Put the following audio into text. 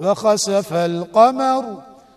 وخسف القمر.